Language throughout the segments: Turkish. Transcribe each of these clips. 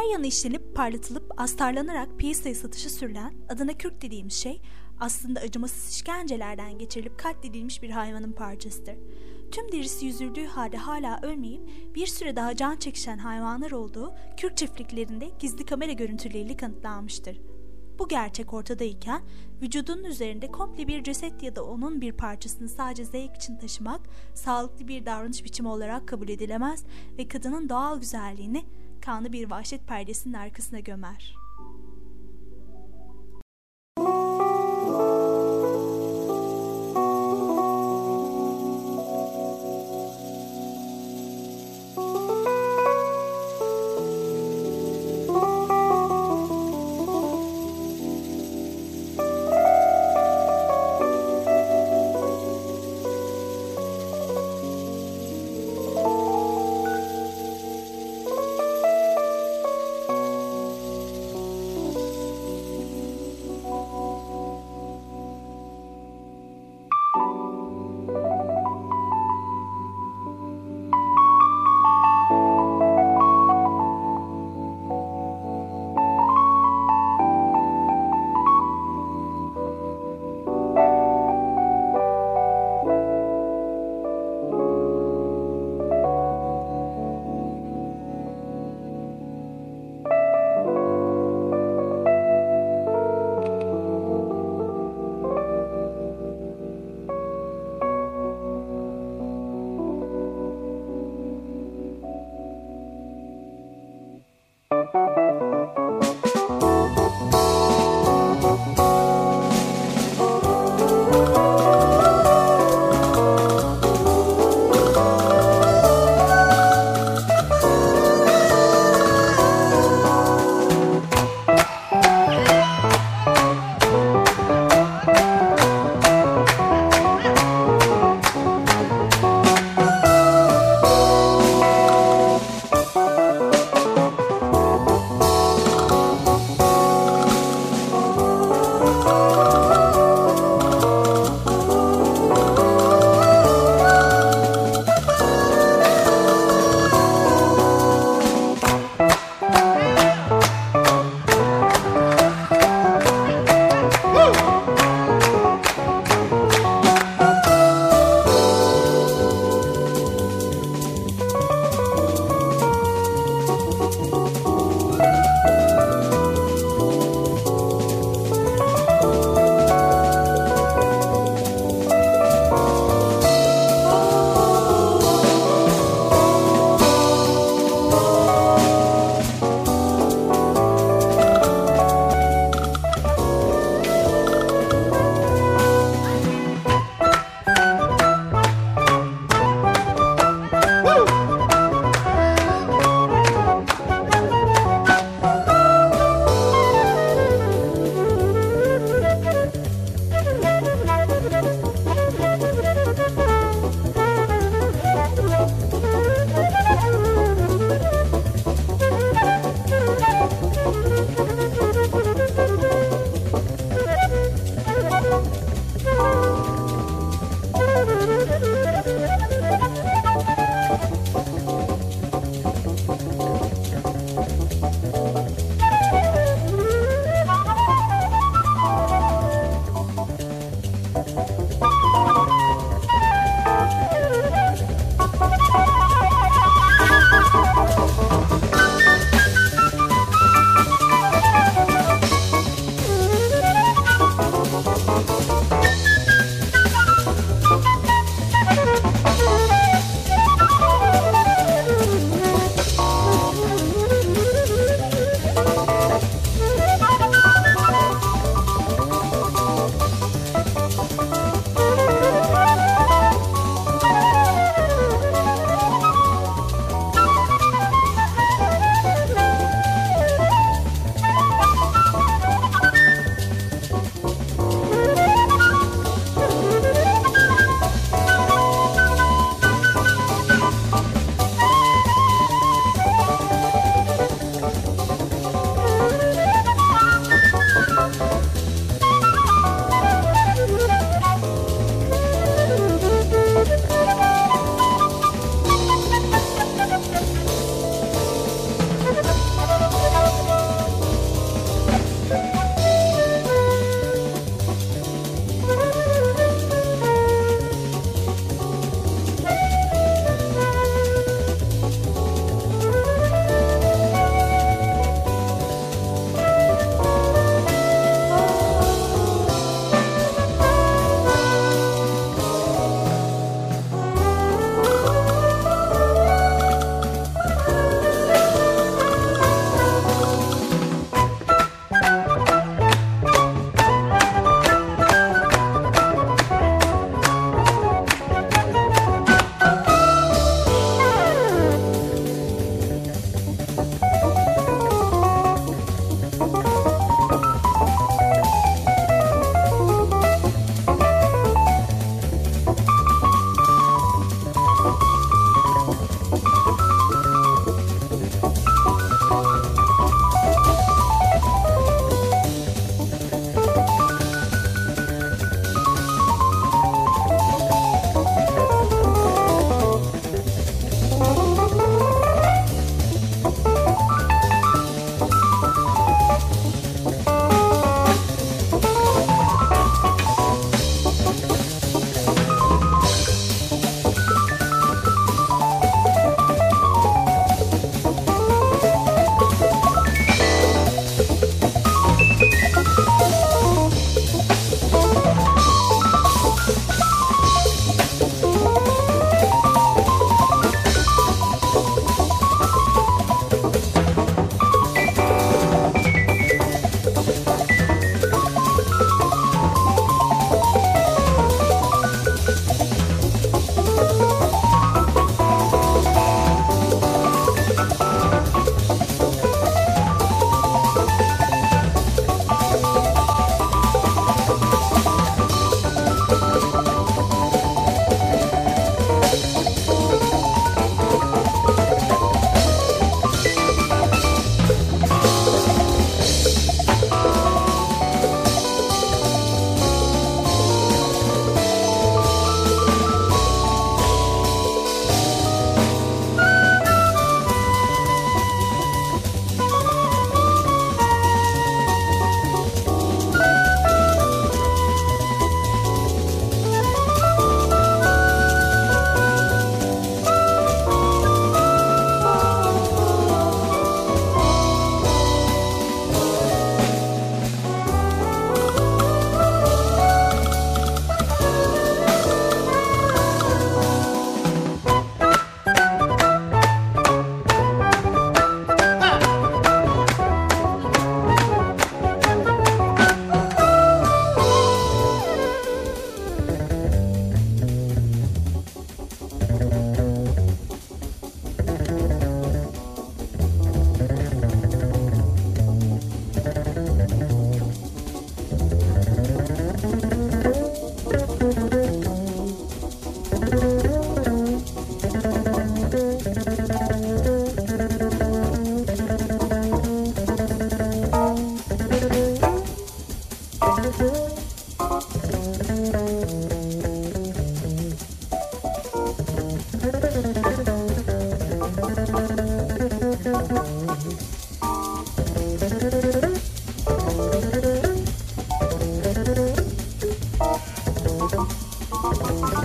her yanı işlenip parlatılıp astarlanarak piyasaya satışı sürülen adına kürk dediğimiz şey aslında acımasız işkencelerden geçirilip katledilmiş bir hayvanın parçasıdır. Tüm derisi yüzüldüğü halde hala ölmeyip bir süre daha can çekişen hayvanlar olduğu kürk çiftliklerinde gizli kamera görüntüleriyle kanıtlanmıştır. Bu gerçek ortadayken vücudunun üzerinde komple bir ceset ya da onun bir parçasını sadece zevk için taşımak sağlıklı bir davranış biçimi olarak kabul edilemez ve kadının doğal güzelliğini kanlı bir vahşet perdesinin arkasına gömer.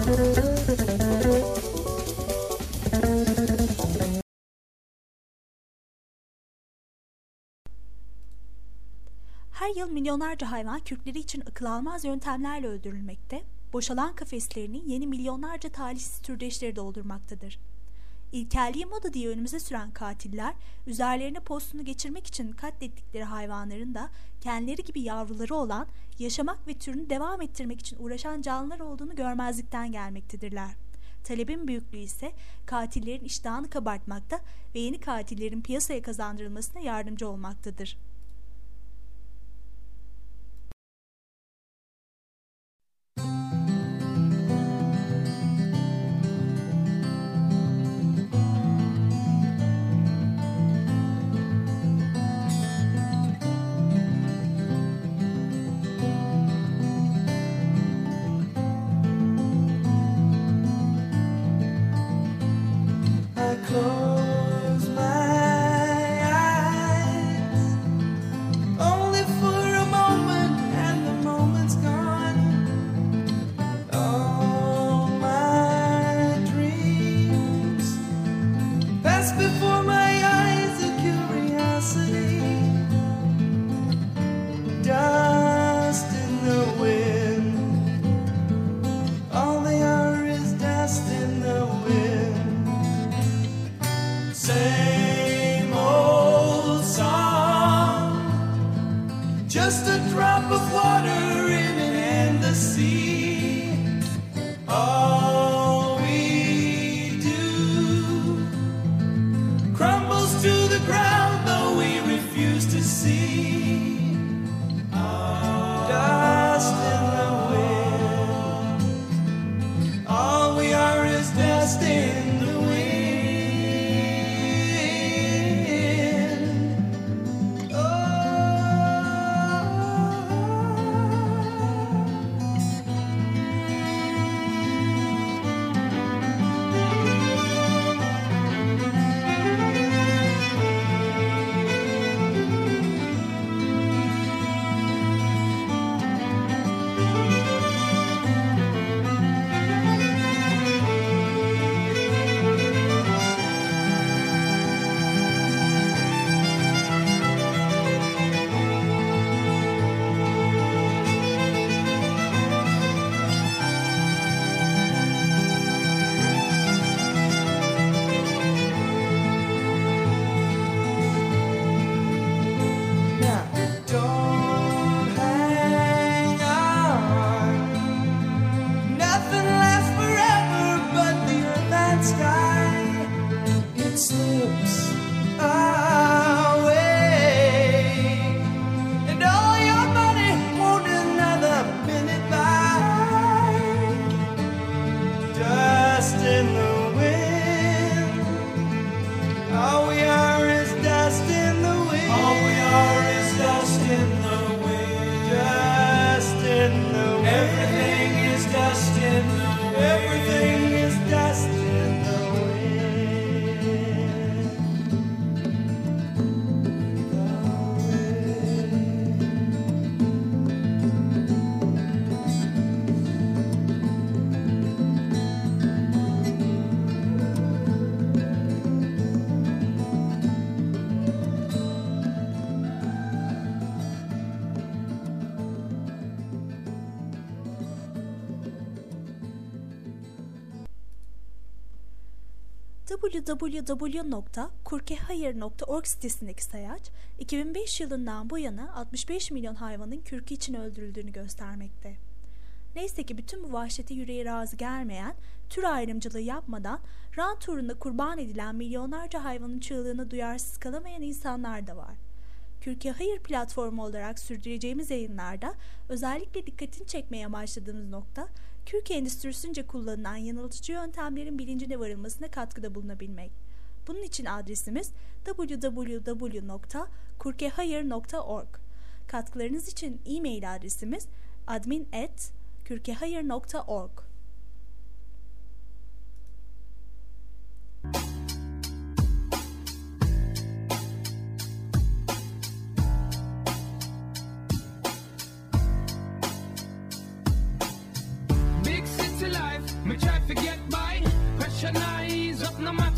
Her yıl milyonlarca hayvan kürkleri için akıl almaz yöntemlerle öldürülmekte, boşalan kafeslerini yeni milyonlarca talihsiz türdeşleri doldurmaktadır. İlkelliği moda diye önümüze süren katiller, üzerlerine postunu geçirmek için katlettikleri hayvanların da kendileri gibi yavruları olan, yaşamak ve türünü devam ettirmek için uğraşan canlılar olduğunu görmezlikten gelmektedirler. Talebin büyüklüğü ise katillerin iştahını kabartmakta ve yeni katillerin piyasaya kazandırılmasına yardımcı olmaktadır. www.kurkehayır.org sitesindeki sayaç 2005 yılından bu yana 65 milyon hayvanın kürkü için öldürüldüğünü göstermekte. Neyse ki bütün bu vahşete yüreği razı gelmeyen, tür ayrımcılığı yapmadan rant uğrunda kurban edilen milyonlarca hayvanın çığlığına duyarsız kalamayan insanlar da var. Kürke Hayır platformu olarak sürdüreceğimiz yayınlarda özellikle dikkatini çekmeye başladığımız nokta kürk endüstrisince kullanılan yanıltıcı yöntemlerin bilincine varılmasına katkıda bulunabilmek. Bunun için adresimiz www.kurkehayır.org. Katkılarınız için e-mail adresimiz admin@kurkehayır.org.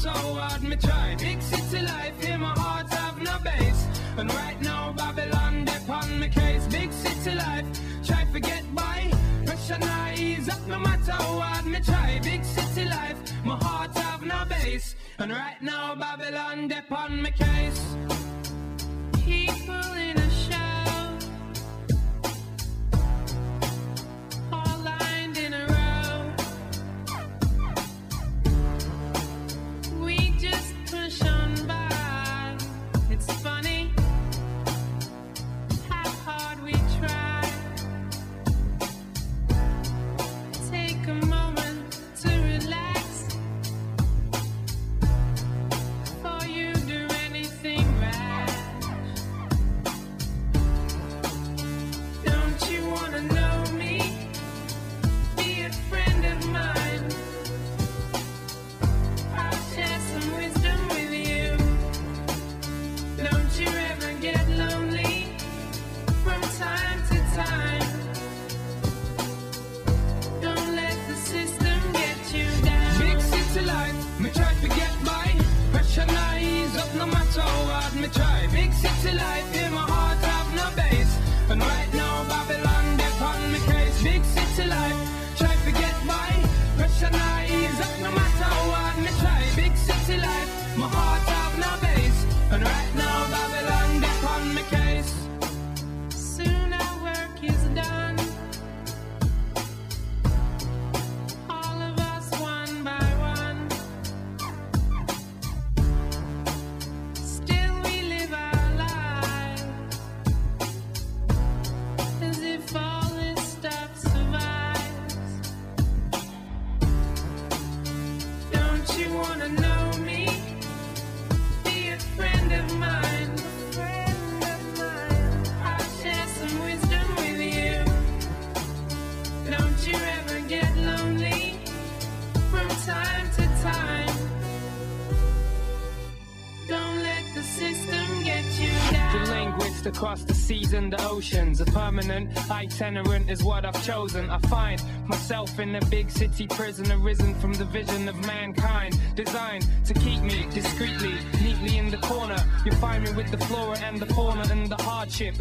no how hard me try. Big city life, here my heart have no base. And right now Babylon dip on me case. Big city life, try to get by. Pressure not ease up no matter how hard me try. Big city life, my heart have no base. And right now Babylon dip on me case. People in a show, across the seas and the oceans. A permanent itinerant is what I've chosen. I find myself in a big city prison, arisen from the vision of mankind. Designed to keep me discreetly, neatly in the corner. You find me with the flora and the fauna and the hardship.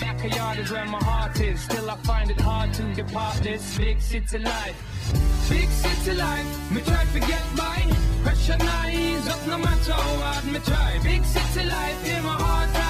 Backyard is where my heart is. Still, I find it hard to depart this big city life. Big city life, me try to get. Pressure ease up no matter hard me try. Big city life, here my heart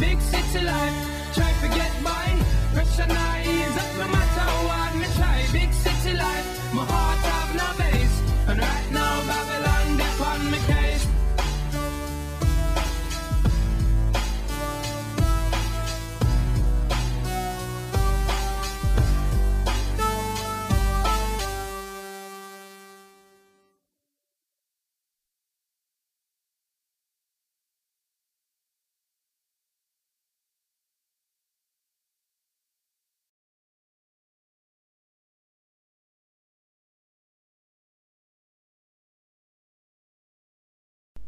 Mix it to life.